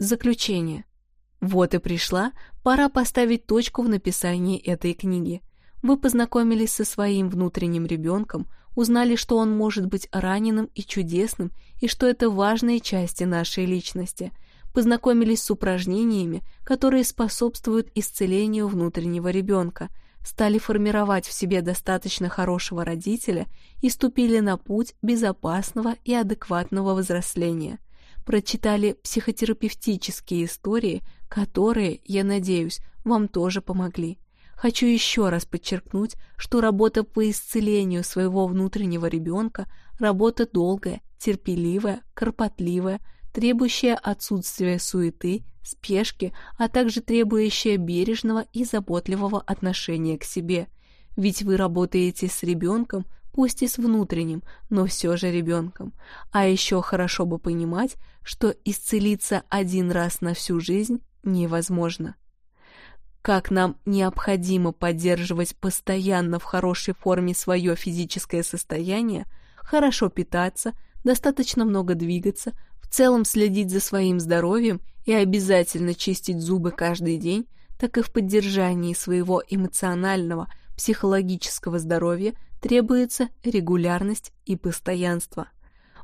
Заключение. Вот и пришла, пора поставить точку в написании этой книги. Вы познакомились со своим внутренним ребенком, узнали, что он может быть раненым и чудесным, и что это важные части нашей личности. Познакомились с упражнениями, которые способствуют исцелению внутреннего ребенка, стали формировать в себе достаточно хорошего родителя и ступили на путь безопасного и адекватного взросления. Прочитали психотерапевтические истории, которые, я надеюсь, вам тоже помогли. Хочу еще раз подчеркнуть, что работа по исцелению своего внутреннего ребенка – работа долгая, терпеливая, кропотливая, требующая отсутствия суеты, спешки, а также требующая бережного и заботливого отношения к себе. Ведь вы работаете с ребенком, пусть и с внутренним, но все же ребенком. А еще хорошо бы понимать, что исцелиться один раз на всю жизнь невозможно как нам необходимо поддерживать постоянно в хорошей форме свое физическое состояние, хорошо питаться, достаточно много двигаться, в целом следить за своим здоровьем и обязательно чистить зубы каждый день, так и в поддержании своего эмоционального, психологического здоровья требуется регулярность и постоянство.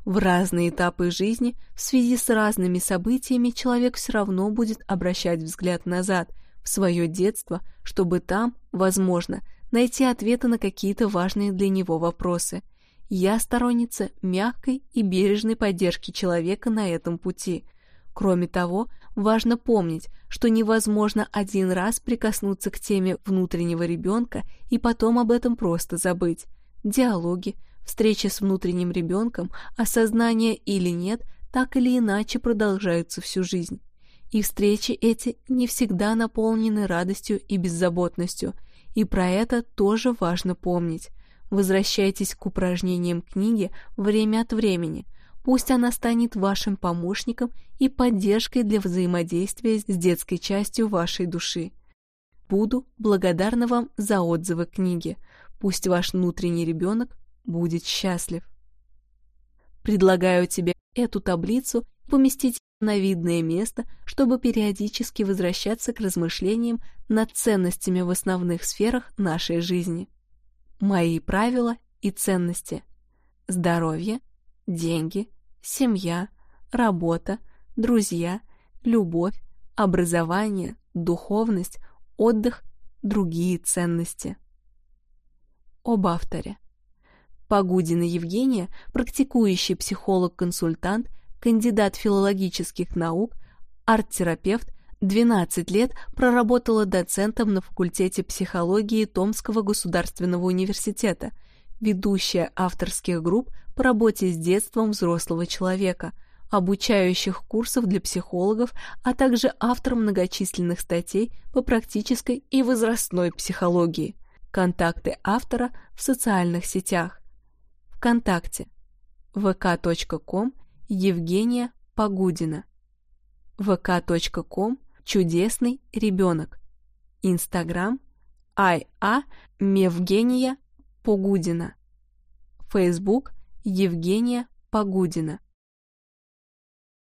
В разные этапы жизни в связи с разными событиями человек все равно будет обращать взгляд назад – в свое детство, чтобы там, возможно, найти ответы на какие-то важные для него вопросы. Я сторонница мягкой и бережной поддержки человека на этом пути. Кроме того, важно помнить, что невозможно один раз прикоснуться к теме внутреннего ребенка и потом об этом просто забыть. Диалоги, встречи с внутренним ребенком, осознание или нет, так или иначе продолжаются всю жизнь. И встречи эти не всегда наполнены радостью и беззаботностью, и про это тоже важно помнить. Возвращайтесь к упражнениям книги время от времени. Пусть она станет вашим помощником и поддержкой для взаимодействия с детской частью вашей души. Буду благодарна вам за отзывы книги. Пусть ваш внутренний ребенок будет счастлив. Предлагаю тебе эту таблицу поместить на видное место, чтобы периодически возвращаться к размышлениям над ценностями в основных сферах нашей жизни. Мои правила и ценности. Здоровье, деньги, семья, работа, друзья, любовь, образование, духовность, отдых, другие ценности. Об авторе. Погудина Евгения, практикующий психолог-консультант, кандидат филологических наук, арт-терапевт, 12 лет проработала доцентом на факультете психологии Томского государственного университета, ведущая авторских групп по работе с детством взрослого человека, обучающих курсов для психологов, а также автор многочисленных статей по практической и возрастной психологии. Контакты автора в социальных сетях. ВКонтакте vk.com Евгения Погудина. vk.com Чудесный ребенок. Инстаграм ай.а. Мевгения Погудина. Фейсбук Евгения Погудина.